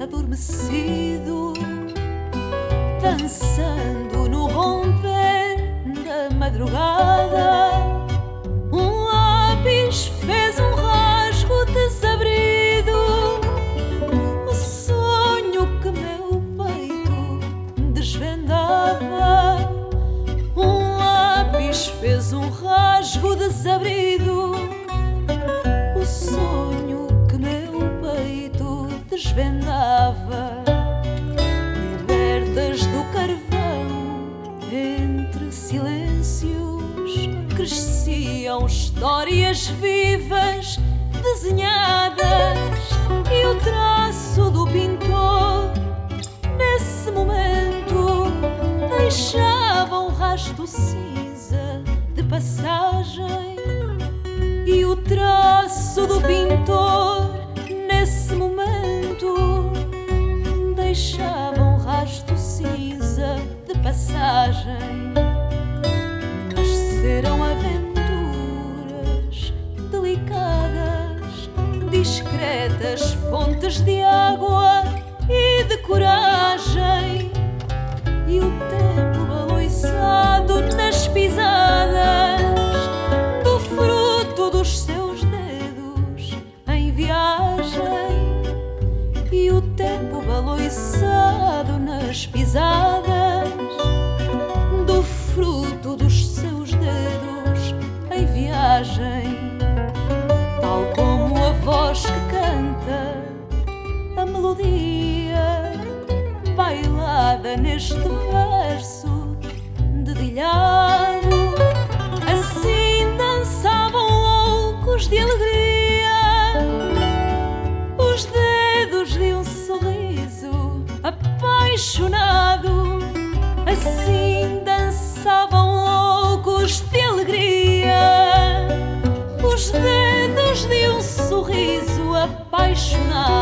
adormecido, dançando no romper da madrugada. Um lápis fez um rasgo desabrido, o sonho que meu peito desvendava. Um lápis fez um rasgo desabrido, silêncios, cresciam histórias vivas desenhadas. E o traço do pintor nesse momento deixava um rasto cinza de passagem. E o traço do pintor nesse momento deixava discretas fontes de água e de coragem. E o tempo baloiçado nas pisadas do fruto dos seus dedos em viagem. E o tempo baloiçado nas pisadas bailada neste verso dedilhado. Assim dançavam loucos de alegria, os dedos de um sorriso apaixonado. Assim dançavam loucos de alegria, os dedos de um sorriso apaixonado.